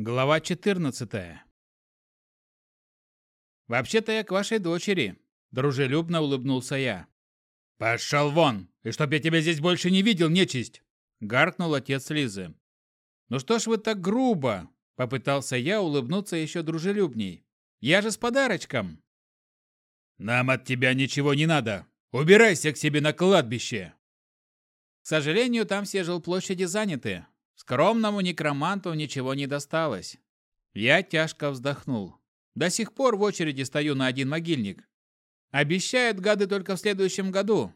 Глава 14. «Вообще-то я к вашей дочери», – дружелюбно улыбнулся я. «Пошел вон! И чтоб я тебя здесь больше не видел, нечисть!» – гаркнул отец Лизы. «Ну что ж вы так грубо?» – попытался я улыбнуться еще дружелюбней. «Я же с подарочком!» «Нам от тебя ничего не надо! Убирайся к себе на кладбище!» К сожалению, там все жилплощади заняты, Скромному некроманту ничего не досталось. Я тяжко вздохнул. До сих пор в очереди стою на один могильник. Обещают гады только в следующем году.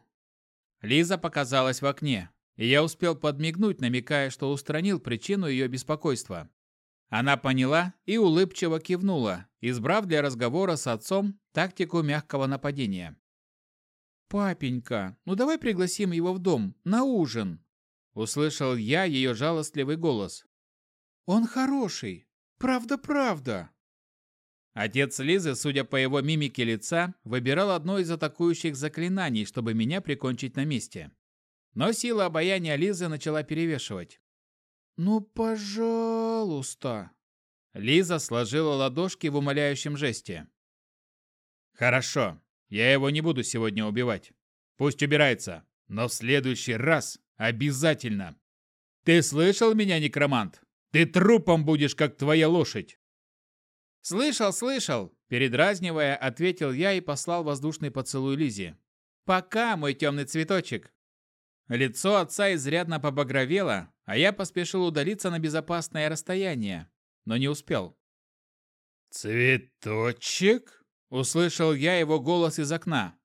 Лиза показалась в окне, и я успел подмигнуть, намекая, что устранил причину ее беспокойства. Она поняла и улыбчиво кивнула, избрав для разговора с отцом тактику мягкого нападения. «Папенька, ну давай пригласим его в дом, на ужин. Услышал я ее жалостливый голос. «Он хороший! Правда-правда!» Отец Лизы, судя по его мимике лица, выбирал одно из атакующих заклинаний, чтобы меня прикончить на месте. Но сила обаяния Лизы начала перевешивать. «Ну, пожалуйста!» Лиза сложила ладошки в умоляющем жесте. «Хорошо, я его не буду сегодня убивать. Пусть убирается, но в следующий раз Обязательно. Ты слышал меня, некромант? Ты трупом будешь, как твоя лошадь. Слышал, слышал, передразнивая, ответил я и послал воздушный поцелуй Лизе. Пока, мой темный цветочек. Лицо отца изрядно побагровело, а я поспешил удалиться на безопасное расстояние, но не успел. «Цветочек?» – услышал я его голос из окна,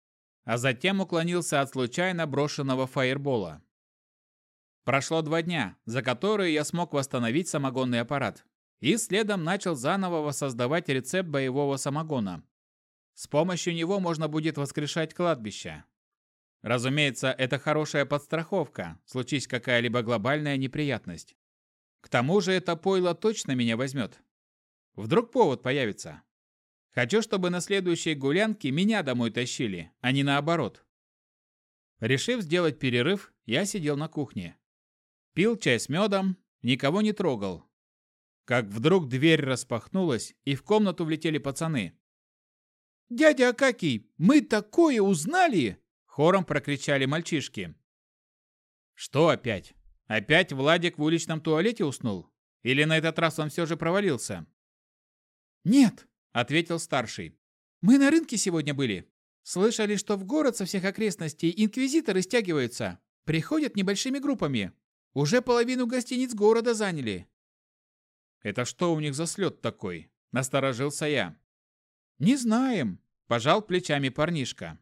а затем уклонился от случайно брошенного фаербола. Прошло два дня, за которые я смог восстановить самогонный аппарат. И следом начал заново воссоздавать рецепт боевого самогона. С помощью него можно будет воскрешать кладбище. Разумеется, это хорошая подстраховка, случись какая-либо глобальная неприятность. К тому же это пойло точно меня возьмет. Вдруг повод появится. Хочу, чтобы на следующей гулянке меня домой тащили, а не наоборот. Решив сделать перерыв, я сидел на кухне. Пил чай с медом, никого не трогал. Как вдруг дверь распахнулась, и в комнату влетели пацаны. «Дядя Акакий, мы такое узнали!» Хором прокричали мальчишки. «Что опять? Опять Владик в уличном туалете уснул? Или на этот раз он все же провалился?» «Нет», — ответил старший. «Мы на рынке сегодня были. Слышали, что в город со всех окрестностей инквизиторы стягиваются. Приходят небольшими группами. Уже половину гостиниц города заняли. Это что у них за слет такой? Насторожился я. Не знаем, пожал плечами парнишка.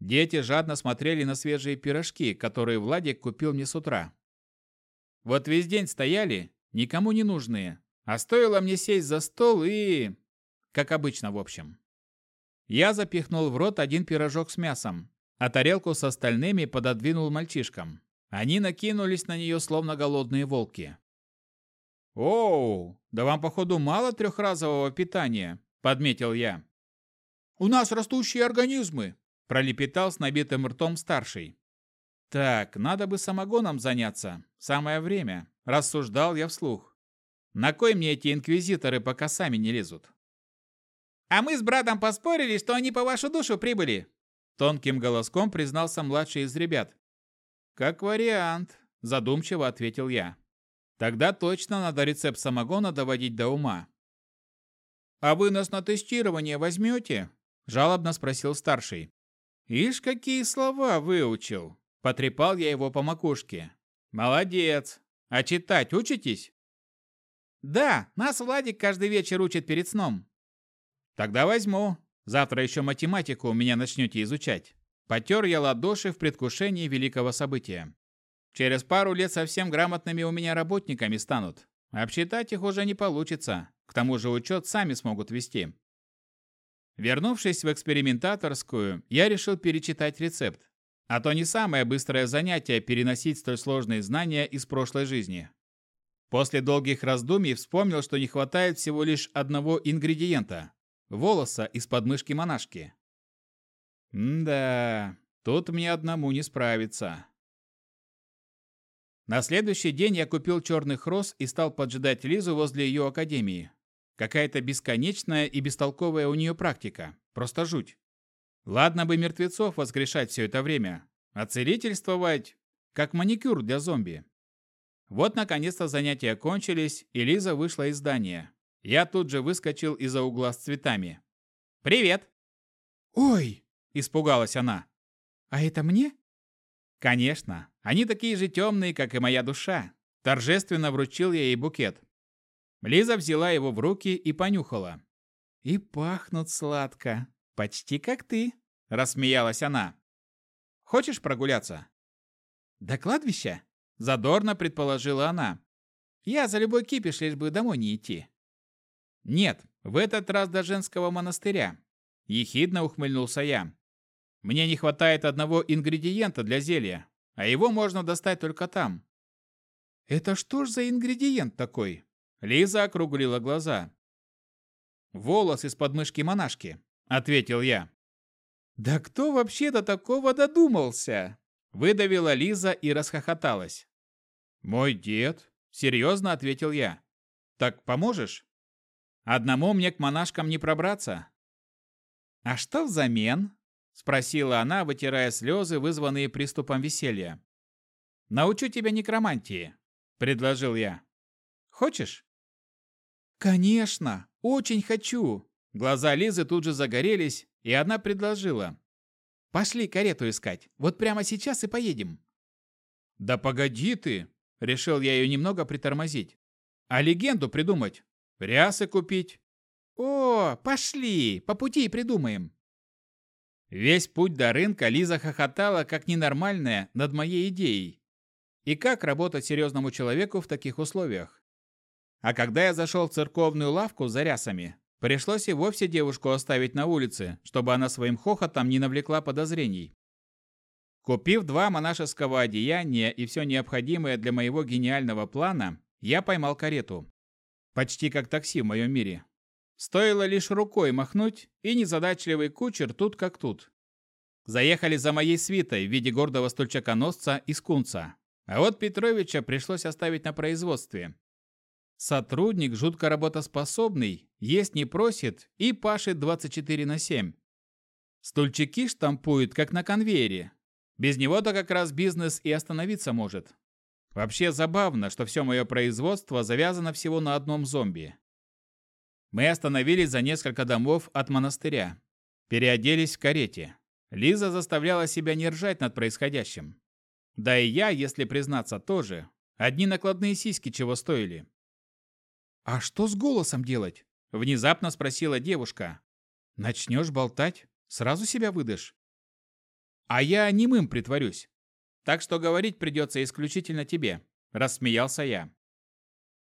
Дети жадно смотрели на свежие пирожки, которые Владик купил мне с утра. Вот весь день стояли, никому не нужные, а стоило мне сесть за стол и... Как обычно, в общем. Я запихнул в рот один пирожок с мясом, а тарелку с остальными пододвинул мальчишкам. Они накинулись на нее, словно голодные волки. «Оу, да вам, походу, мало трехразового питания», – подметил я. «У нас растущие организмы», – пролепетал с набитым ртом старший. «Так, надо бы самогоном заняться. Самое время», – рассуждал я вслух. «На кой мне эти инквизиторы, пока сами не лезут?» «А мы с братом поспорили, что они по вашу душу прибыли», – тонким голоском признался младший из ребят. «Как вариант», – задумчиво ответил я. «Тогда точно надо рецепт самогона доводить до ума». «А вы нас на тестирование возьмете?» – жалобно спросил старший. «Ишь, какие слова выучил!» – потрепал я его по макушке. «Молодец! А читать учитесь?» «Да, нас Владик каждый вечер учит перед сном». «Тогда возьму. Завтра еще математику у меня начнете изучать». Потер я ладоши в предвкушении великого события. Через пару лет совсем грамотными у меня работниками станут. Обсчитать их уже не получится. К тому же учет сами смогут вести. Вернувшись в экспериментаторскую, я решил перечитать рецепт. А то не самое быстрое занятие переносить столь сложные знания из прошлой жизни. После долгих раздумий вспомнил, что не хватает всего лишь одного ингредиента – волоса из подмышки монашки. М-да, тут мне одному не справиться. На следующий день я купил черных роз и стал поджидать Лизу возле ее академии. Какая-то бесконечная и бестолковая у нее практика. Просто жуть. Ладно бы мертвецов воскрешать все это время, а целительствовать, как маникюр для зомби. Вот, наконец-то, занятия кончились, и Лиза вышла из здания. Я тут же выскочил из-за угла с цветами. «Привет!» «Ой!» – испугалась она. «А это мне?» «Конечно. Они такие же темные, как и моя душа». Торжественно вручил я ей букет. Лиза взяла его в руки и понюхала. «И пахнут сладко. Почти как ты», – рассмеялась она. «Хочешь прогуляться?» «До кладбища?» – задорно предположила она. «Я за любой кипиш, лишь бы домой не идти». «Нет, в этот раз до женского монастыря», – ехидно ухмыльнулся я. «Мне не хватает одного ингредиента для зелья, а его можно достать только там». «Это что ж за ингредиент такой?» Лиза округлила глаза. «Волос из подмышки монашки», — ответил я. «Да кто вообще до такого додумался?» Выдавила Лиза и расхохоталась. «Мой дед», — серьезно ответил я. «Так поможешь? Одному мне к монашкам не пробраться». «А что взамен?» — спросила она, вытирая слезы, вызванные приступом веселья. «Научу тебя некромантии», — предложил я. «Хочешь?» «Конечно! Очень хочу!» Глаза Лизы тут же загорелись, и она предложила. «Пошли карету искать. Вот прямо сейчас и поедем». «Да погоди ты!» – решил я ее немного притормозить. «А легенду придумать? Рясы купить?» «О, пошли! По пути и придумаем!» Весь путь до рынка Лиза хохотала, как ненормальная, над моей идеей. И как работать серьезному человеку в таких условиях? А когда я зашел в церковную лавку за рясами, пришлось и вовсе девушку оставить на улице, чтобы она своим хохотом не навлекла подозрений. Купив два монашеского одеяния и все необходимое для моего гениального плана, я поймал карету. Почти как такси в моем мире. Стоило лишь рукой махнуть, и незадачливый кучер тут как тут. Заехали за моей свитой в виде гордого стульчаконосца и скунца. А вот Петровича пришлось оставить на производстве. Сотрудник жутко работоспособный, есть не просит и пашет 24 на 7. Стульчики штампует, как на конвейере. Без него-то как раз бизнес и остановиться может. Вообще забавно, что все мое производство завязано всего на одном зомби. Мы остановились за несколько домов от монастыря. Переоделись в карете. Лиза заставляла себя не ржать над происходящим. Да и я, если признаться, тоже. Одни накладные сиськи чего стоили. «А что с голосом делать?» – внезапно спросила девушка. «Начнешь болтать, сразу себя выдашь». «А я немым притворюсь. Так что говорить придется исключительно тебе», – рассмеялся я.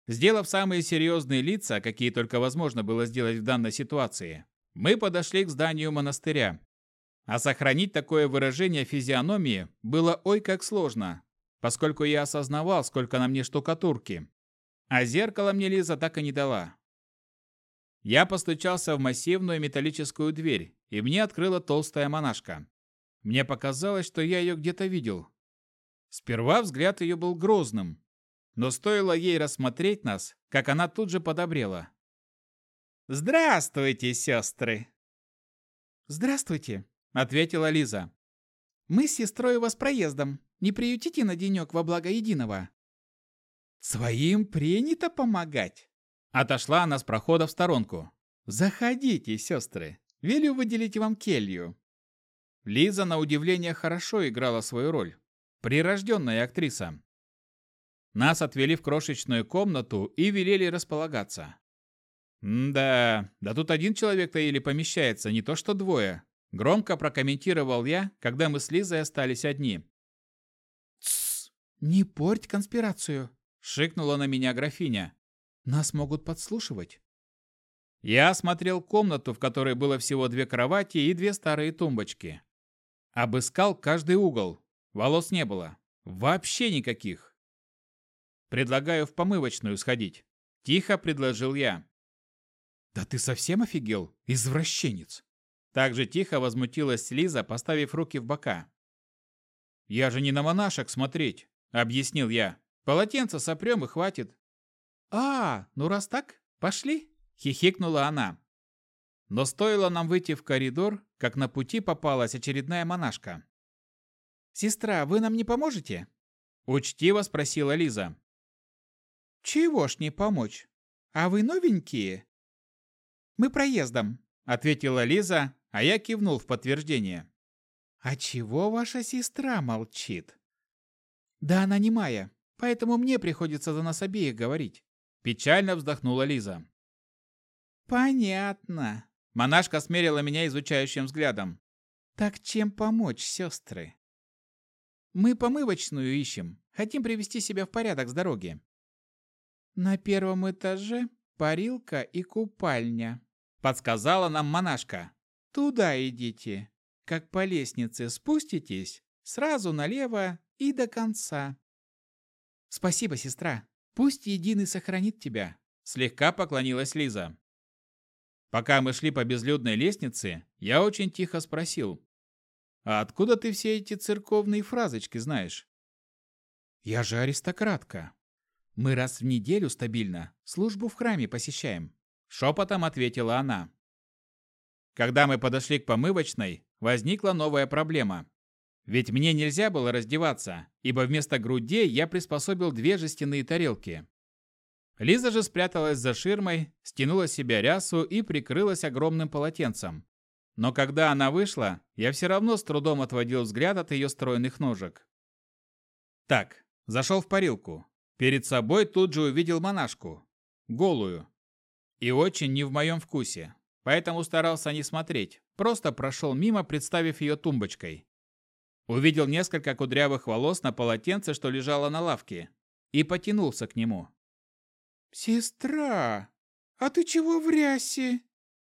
Сделав самые серьезные лица, какие только возможно было сделать в данной ситуации, мы подошли к зданию монастыря. А сохранить такое выражение физиономии было ой как сложно, поскольку я осознавал, сколько на мне штукатурки, а зеркало мне Лиза так и не дала. Я постучался в массивную металлическую дверь, и мне открыла толстая монашка. Мне показалось, что я ее где-то видел. Сперва взгляд ее был грозным, но стоило ей рассмотреть нас, как она тут же подобрела. «Здравствуйте, сестры!» «Здравствуйте», — ответила Лиза. «Мы с сестрой вас проездом. Не приютите на денек во благо единого?» «Своим принято помогать!» Отошла она с прохода в сторонку. «Заходите, сестры, велю выделить вам келью». Лиза, на удивление, хорошо играла свою роль. Прирожденная актриса. Нас отвели в крошечную комнату и велели располагаться. «Да, да тут один человек-то или помещается, не то что двое», громко прокомментировал я, когда мы с Лизой остались одни. «Тссс, не порть конспирацию», Шикнула на меня графиня. Нас могут подслушивать. Я осмотрел комнату, в которой было всего две кровати и две старые тумбочки. Обыскал каждый угол. Волос не было. Вообще никаких. Предлагаю в помывочную сходить. Тихо предложил я. Да ты совсем офигел, извращенец? Так же тихо возмутилась Лиза, поставив руки в бока. Я же не на монашек смотреть. – объяснил я. «Полотенце сопрем и хватит». «А, ну раз так, пошли», – хихикнула она. Но стоило нам выйти в коридор, как на пути попалась очередная монашка. «Сестра, вы нам не поможете?» – учтиво спросила Лиза. «Чего ж не помочь? А вы новенькие?» «Мы проездом», – ответила Лиза, а я кивнул в подтверждение. «А чего ваша сестра молчит?» «Да она не моя, поэтому мне приходится за нас обеих говорить», – печально вздохнула Лиза. «Понятно», – монашка смерила меня изучающим взглядом. «Так чем помочь, сестры?» «Мы помывочную ищем, хотим привести себя в порядок с дороги». «На первом этаже парилка и купальня», – подсказала нам монашка. «Туда идите. Как по лестнице спуститесь, сразу налево и до конца. Спасибо, сестра. Пусть Единый сохранит тебя. Слегка поклонилась Лиза. Пока мы шли по безлюдной лестнице, я очень тихо спросил. «А откуда ты все эти церковные фразочки знаешь?» «Я же аристократка. Мы раз в неделю стабильно службу в храме посещаем», — шепотом ответила она. Когда мы подошли к помывочной, возникла новая проблема. Ведь мне нельзя было раздеваться, ибо вместо грудей я приспособил две жестяные тарелки. Лиза же спряталась за ширмой, стянула с себя рясу и прикрылась огромным полотенцем. Но когда она вышла, я все равно с трудом отводил взгляд от ее стройных ножек. Так, зашел в парилку. Перед собой тут же увидел монашку. Голую. И очень не в моем вкусе поэтому старался не смотреть, просто прошел мимо, представив ее тумбочкой. Увидел несколько кудрявых волос на полотенце, что лежало на лавке, и потянулся к нему. «Сестра, а ты чего в рясе?»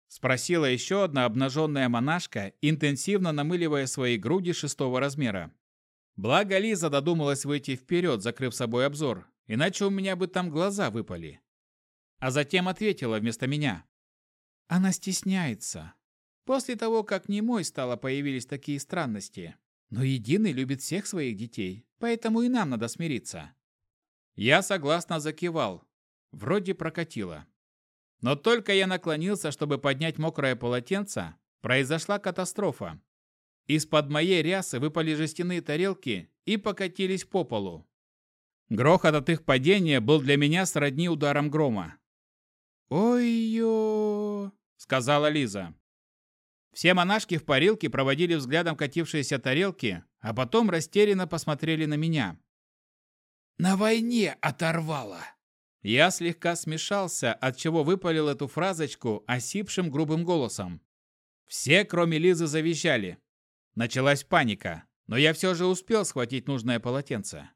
Спросила еще одна обнаженная монашка, интенсивно намыливая свои груди шестого размера. Благо Лиза додумалась выйти вперед, закрыв собой обзор, иначе у меня бы там глаза выпали. А затем ответила вместо меня. Она стесняется. После того, как немой стало, появились такие странности. Но Единый любит всех своих детей, поэтому и нам надо смириться. Я согласно закивал. Вроде прокатило. Но только я наклонился, чтобы поднять мокрое полотенце, произошла катастрофа. Из-под моей рясы выпали жестяные тарелки и покатились по полу. Грохот от их падения был для меня сродни ударом грома. «Ой-ё!» — сказала Лиза. Все монашки в парилке проводили взглядом катившиеся тарелки, а потом растерянно посмотрели на меня. «На войне оторвало!» Я слегка смешался, от чего выпалил эту фразочку осипшим грубым голосом. Все, кроме Лизы, завизжали. Началась паника, но я все же успел схватить нужное полотенце.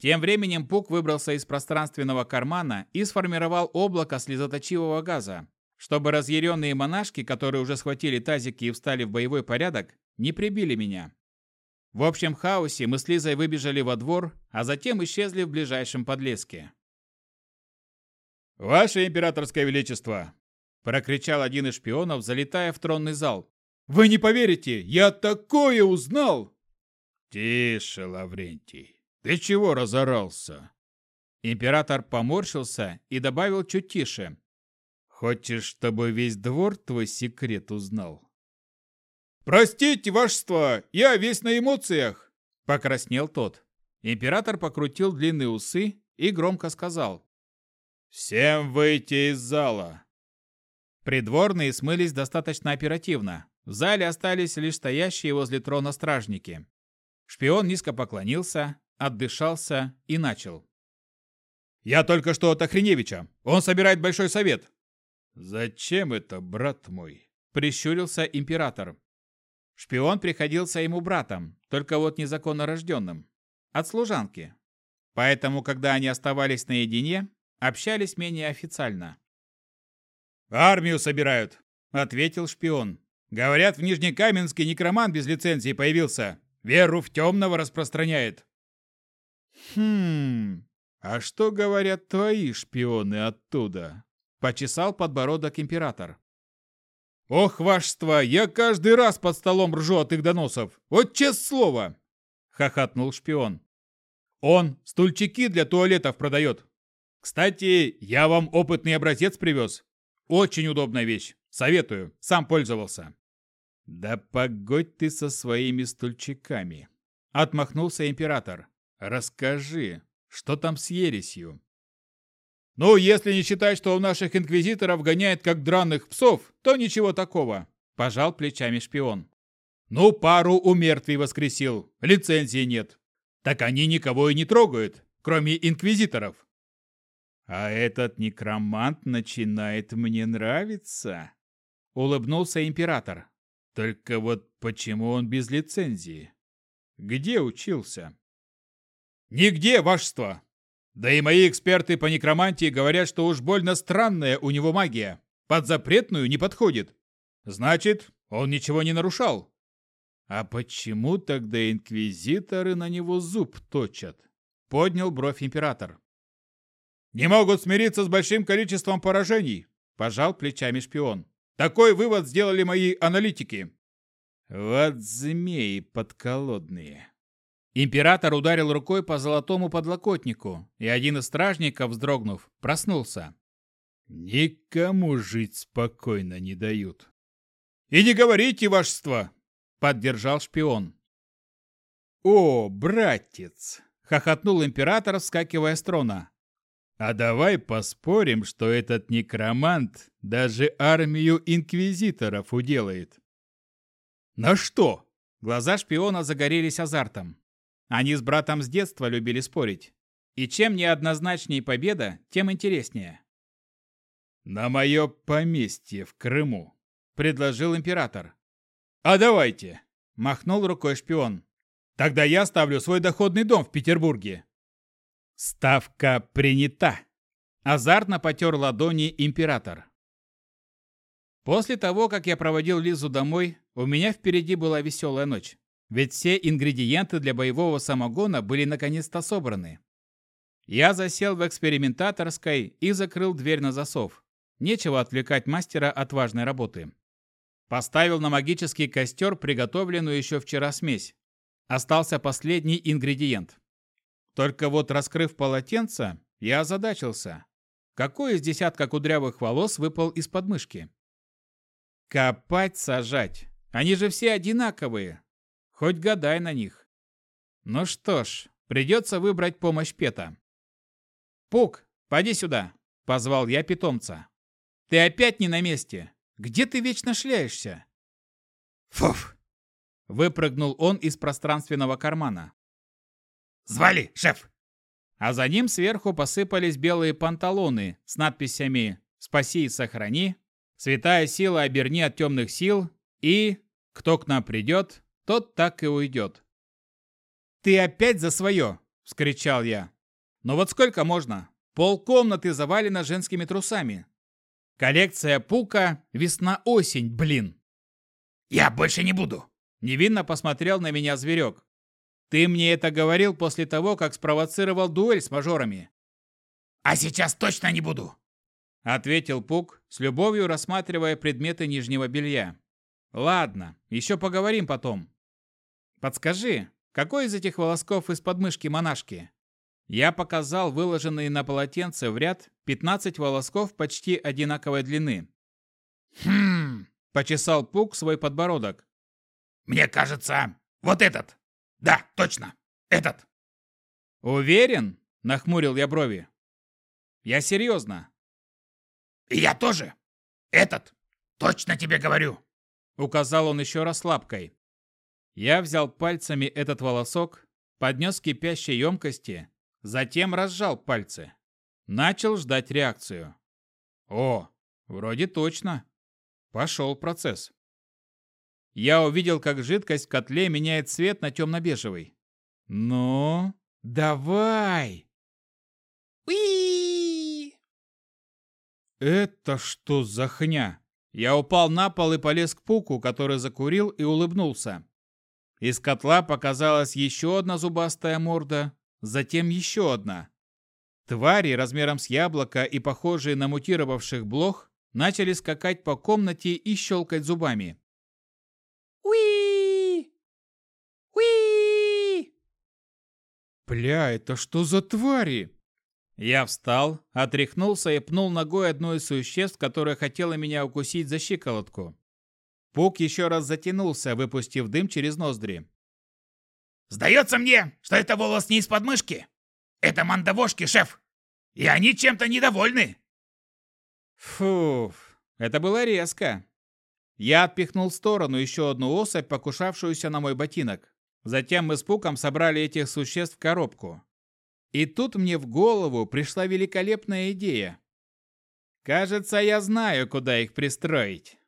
Тем временем Пук выбрался из пространственного кармана и сформировал облако слезоточивого газа, чтобы разъяренные монашки, которые уже схватили тазики и встали в боевой порядок, не прибили меня. В общем хаосе мы с Лизой выбежали во двор, а затем исчезли в ближайшем подлеске. «Ваше императорское величество!» – прокричал один из шпионов, залетая в тронный зал. «Вы не поверите, я такое узнал!» «Тише, Лаврентий!» «Ты чего разорался?» Император поморщился и добавил чуть тише. «Хочешь, чтобы весь двор твой секрет узнал?» «Простите, вашество, я весь на эмоциях!» Покраснел тот. Император покрутил длинные усы и громко сказал. «Всем выйти из зала!» Придворные смылись достаточно оперативно. В зале остались лишь стоящие возле трона стражники. Шпион низко поклонился, отдышался и начал. «Я только что от Охреневича. Он собирает большой совет». «Зачем это, брат мой?» – прищурился император. Шпион приходился ему братом, только вот незаконно рожденным. От служанки. Поэтому, когда они оставались наедине, общались менее официально. «Армию собирают», — ответил шпион. «Говорят, в Нижнекаменске некроман без лицензии появился. Веру в темного распространяет. «Хм, а что говорят твои шпионы оттуда?» – почесал подбородок император. «Ох, вашество, я каждый раз под столом ржу от их доносов! Вот честное слово!» – хохотнул шпион. Он стульчики для туалетов продает. Кстати, я вам опытный образец привез. Очень удобная вещь. Советую. Сам пользовался. Да погодь ты со своими стульчиками. Отмахнулся император. Расскажи, что там с ересью? Ну, если не считать, что у наших инквизиторов гоняет как драных псов, то ничего такого. Пожал плечами шпион. Ну, пару у мертвей воскресил. Лицензии нет. Так они никого и не трогают, кроме инквизиторов. А этот некромант начинает мне нравиться. Улыбнулся император. Только вот почему он без лицензии? Где учился? Нигде, вашество. Да и мои эксперты по некромантии говорят, что уж больно странная у него магия. Под запретную не подходит. Значит, он ничего не нарушал. А почему тогда инквизиторы на него зуб точат? Поднял бровь император. «Не могут смириться с большим количеством поражений», – пожал плечами шпион. «Такой вывод сделали мои аналитики». «Вот змеи подколодные». Император ударил рукой по золотому подлокотнику, и один из стражников, вздрогнув, проснулся. «Никому жить спокойно не дают». «И не говорите, вашество!» – поддержал шпион. «О, братец!» – хохотнул император, вскакивая с трона. А давай поспорим, что этот некромант даже армию инквизиторов уделает. На что? Глаза шпиона загорелись азартом. Они с братом с детства любили спорить. И чем неоднозначнее победа, тем интереснее. «На мое поместье в Крыму», — предложил император. «А давайте», — махнул рукой шпион. «Тогда я ставлю свой доходный дом в Петербурге. Ставка принята. Азартно потер ладони император. После того, как я проводил Лизу домой, у меня впереди была веселая ночь. Ведь все ингредиенты для боевого самогона были наконец-то собраны. Я засел в экспериментаторской и закрыл дверь на засов. Нечего отвлекать мастера от важной работы. Поставил на магический костер приготовленную еще вчера смесь. Остался последний ингредиент. Только вот раскрыв полотенце, я озадачился. Какой из десятка кудрявых волос выпал из подмышки? Копать, сажать. Они же все одинаковые. Хоть гадай на них. Ну что ж, придется выбрать помощь Пета. «Пук, поди сюда!» – позвал я питомца. «Ты опять не на месте! Где ты вечно шляешься?» «Фуф!» – выпрыгнул он из пространственного кармана. Звали, шеф!» А за ним сверху посыпались белые панталоны с надписями «Спаси и сохрани», «Святая сила оберни от темных сил» и «Кто к нам придет, тот так и уйдет». «Ты опять за свое!» – вскричал я. «Но вот сколько можно? Пол комнаты завалено женскими трусами. Коллекция Пука весна-осень, блин!» «Я больше не буду!» Невинно посмотрел на меня зверек. Ты мне это говорил после того, как спровоцировал дуэль с мажорами. А сейчас точно не буду, ответил Пук, с любовью рассматривая предметы нижнего белья. Ладно, еще поговорим потом. Подскажи, какой из этих волосков из подмышки монашки? Я показал выложенные на полотенце в ряд 15 волосков почти одинаковой длины. Хм, почесал Пук свой подбородок. Мне кажется, вот этот. Да, точно. Этот. Уверен? Нахмурил я брови. Я серьезно. Я тоже. Этот. Точно тебе говорю. Указал он еще раз лапкой. Я взял пальцами этот волосок, поднес кипящей емкости, затем разжал пальцы. Начал ждать реакцию. О, вроде точно. Пошел процесс. Я увидел, как жидкость в котле меняет цвет на темно-бежевый. «Ну, давай!» Уи! «Это что за хня?» Я упал на пол и полез к пуку, который закурил и улыбнулся. Из котла показалась еще одна зубастая морда, затем еще одна. Твари размером с яблоко и похожие на мутировавших блох начали скакать по комнате и щелкать зубами. Уи! Уи! «Бля, это что за твари?» Я встал, отряхнулся и пнул ногой одно из существ, которое хотело меня укусить за щиколотку. Пук еще раз затянулся, выпустив дым через ноздри. «Сдается мне, что это волос не из подмышки. Это мандавошки, шеф. И они чем-то недовольны». Фуф, это было резко. Я отпихнул в сторону еще одну особь, покушавшуюся на мой ботинок. Затем мы с Пуком собрали этих существ в коробку. И тут мне в голову пришла великолепная идея. Кажется, я знаю, куда их пристроить.